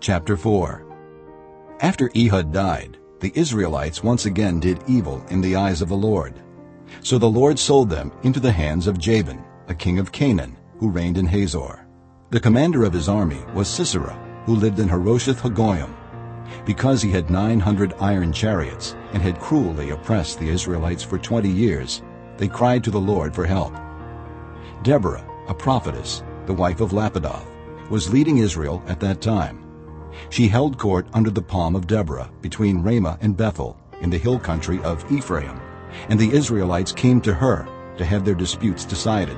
Chapter 4 After Ehud died, the Israelites once again did evil in the eyes of the Lord. So the Lord sold them into the hands of Jabin, a king of Canaan, who reigned in Hazor. The commander of his army was Sisera, who lived in Harosheth Haggoyim. Because he had 900 iron chariots and had cruelly oppressed the Israelites for 20 years, they cried to the Lord for help. Deborah, a prophetess, the wife of Lapidoth, was leading Israel at that time. She held court under the palm of Deborah between Ramah and Bethel in the hill country of Ephraim, and the Israelites came to her to have their disputes decided.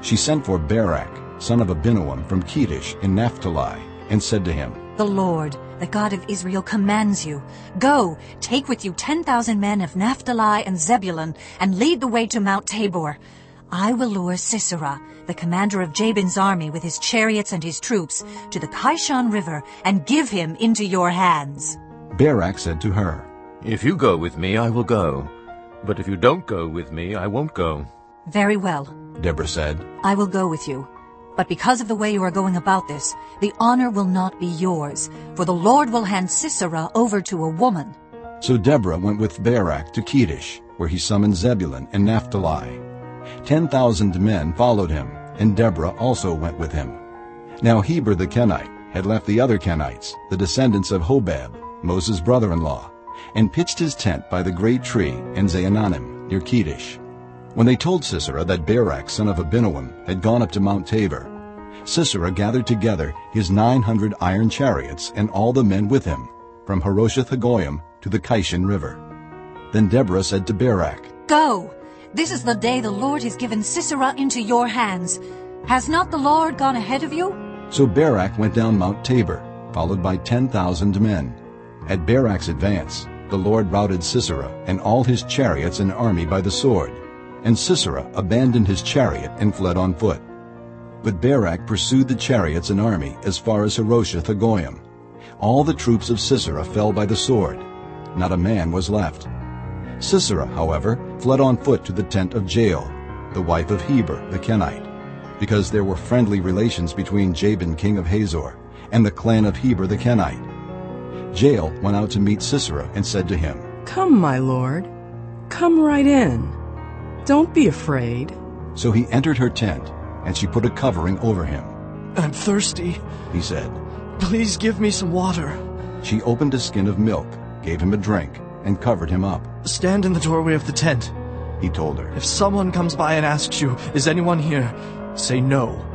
She sent for Barak, son of Abinoam from Kedesh in Naphtali, and said to him, The Lord, the God of Israel, commands you, Go, take with you ten thousand men of Naphtali and Zebulun, and lead the way to Mount Tabor. I will lure Sisera, the commander of Jabin's army with his chariots and his troops, to the Kishon River, and give him into your hands. Barak said to her, If you go with me, I will go. But if you don't go with me, I won't go. Very well, Deborah said, I will go with you. But because of the way you are going about this, the honor will not be yours, for the Lord will hand Sisera over to a woman. So Deborah went with Barak to Kedesh, where he summoned Zebulun and Naphtali. Ten thousand men followed him, and Deborah also went with him. Now Heber the Kenite had left the other Kenites, the descendants of Hobab, Moses' brother-in-law, and pitched his tent by the great tree in Zaanannim, near Kedesh. When they told Sisera that Barak son of Abinoam had gone up to Mount Tabor, Sisera gathered together his nine hundred iron chariots and all the men with him, from Harosheth Haggoyim to the Kishon River. Then Deborah said to Barak, Go! This is the day the Lord has given Sisera into your hands. Has not the Lord gone ahead of you? So Barak went down Mount Tabor, followed by ten thousand men. At Barak's advance, the Lord routed Sisera and all his chariots and army by the sword, and Sisera abandoned his chariot and fled on foot. But Barak pursued the chariots and army as far as Harosheth Haggoyim. All the troops of Sisera fell by the sword. Not a man was left. Sisera, however, fled on foot to the tent of Jael, the wife of Heber the Kenite, because there were friendly relations between Jabin king of Hazor and the clan of Heber the Kenite. Jael went out to meet Sisera and said to him, Come, my lord. Come right in. Don't be afraid. So he entered her tent, and she put a covering over him. I'm thirsty. He said, Please give me some water. She opened a skin of milk, gave him a drink, and covered him up. Stand in the doorway of the tent. He told her. If someone comes by and asks you, Is anyone here? say no.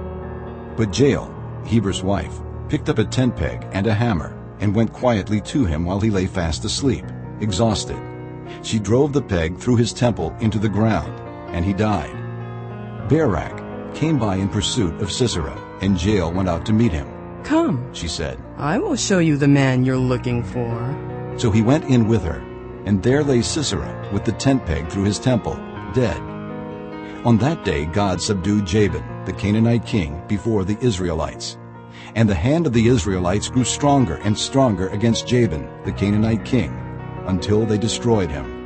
But Jael, Heber's wife, picked up a tent peg and a hammer and went quietly to him while he lay fast asleep, exhausted. She drove the peg through his temple into the ground, and he died. Barak came by in pursuit of Sisera, and Jael went out to meet him. Come, She said. I will show you the man you're looking for. So he went in with her, and there lay Sisera with the tent peg through his temple, dead. On that day God subdued Jabin, the Canaanite king, before the Israelites. And the hand of the Israelites grew stronger and stronger against Jabin, the Canaanite king, until they destroyed him.